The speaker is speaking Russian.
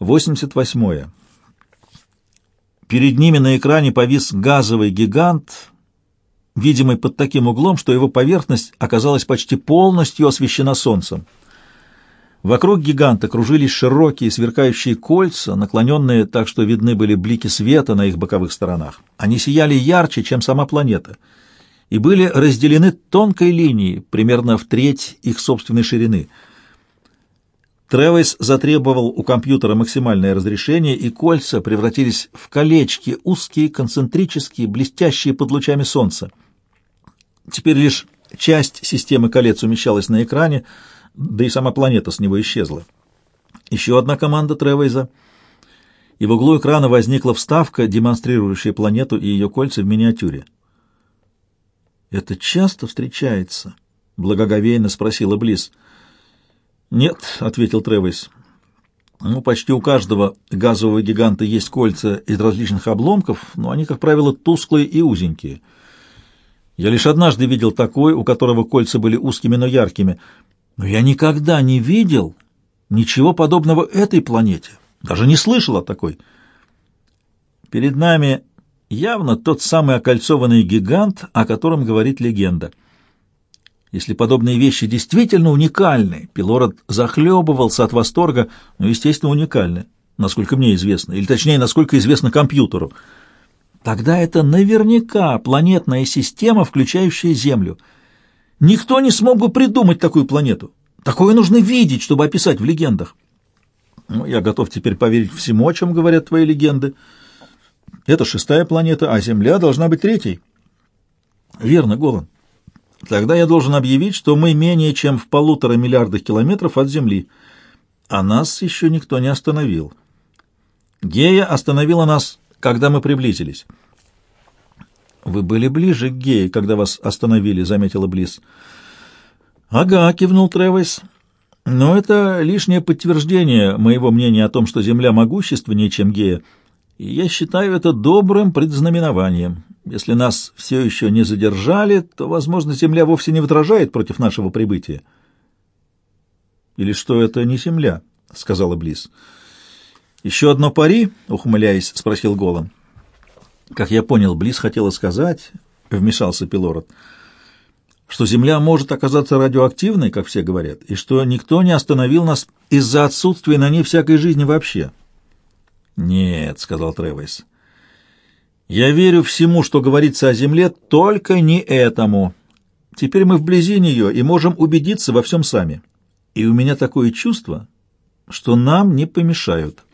88. Перед ними на экране повис газовый гигант, видимый под таким углом, что его поверхность оказалась почти полностью освещена солнцем. Вокруг гиганта кружились широкие сверкающие кольца, наклоненные так, что видны были блики света на их боковых сторонах. Они сияли ярче, чем сама планета, и были разделены тонкой линией, примерно в треть их собственной ширины. Тревис затребовал у компьютера максимальное разрешение, и кольца превратились в колечки, узкие, концентрические, блестящие под лучами солнца. Теперь лишь часть системы колец умещалась на экране, да и сама планета с него исчезла. Еще одна команда Тревейза, и в углу экрана возникла вставка, демонстрирующая планету и ее кольца в миниатюре. «Это часто встречается?» — благоговейно спросила Близ. «Нет», — ответил Тревейс. «Ну, почти у каждого газового гиганта есть кольца из различных обломков, но они, как правило, тусклые и узенькие. Я лишь однажды видел такой, у которого кольца были узкими, но яркими — но я никогда не видел ничего подобного этой планете. Даже не слышал о такой. Перед нами явно тот самый окольцованный гигант, о котором говорит легенда. Если подобные вещи действительно уникальны, Пилород захлебывался от восторга, ну, естественно, уникальны, насколько мне известно, или точнее, насколько известно компьютеру. Тогда это наверняка планетная система, включающая Землю — Никто не смог бы придумать такую планету. Такое нужно видеть, чтобы описать в легендах. Ну, я готов теперь поверить всему, о чем говорят твои легенды. Это шестая планета, а Земля должна быть третьей. Верно, Голан. Тогда я должен объявить, что мы менее чем в полутора миллиардах километров от Земли, а нас еще никто не остановил. Гея остановила нас, когда мы приблизились. «Вы были ближе к Гее, когда вас остановили», — заметила Близ. «Ага», — кивнул Тревис. «Но это лишнее подтверждение моего мнения о том, что Земля могущественнее, чем Гея, и я считаю это добрым предзнаменованием. Если нас все еще не задержали, то, возможно, Земля вовсе не возражает против нашего прибытия». «Или что это не Земля?» — сказала Близ. «Еще одно пари?» — ухмыляясь, спросил Голан. Как я понял, Близ хотела сказать, вмешался Пилород, что Земля может оказаться радиоактивной, как все говорят, и что никто не остановил нас из-за отсутствия на ней всякой жизни вообще. «Нет», — сказал Тревис, — «я верю всему, что говорится о Земле, только не этому. Теперь мы вблизи нее и можем убедиться во всем сами. И у меня такое чувство, что нам не помешают».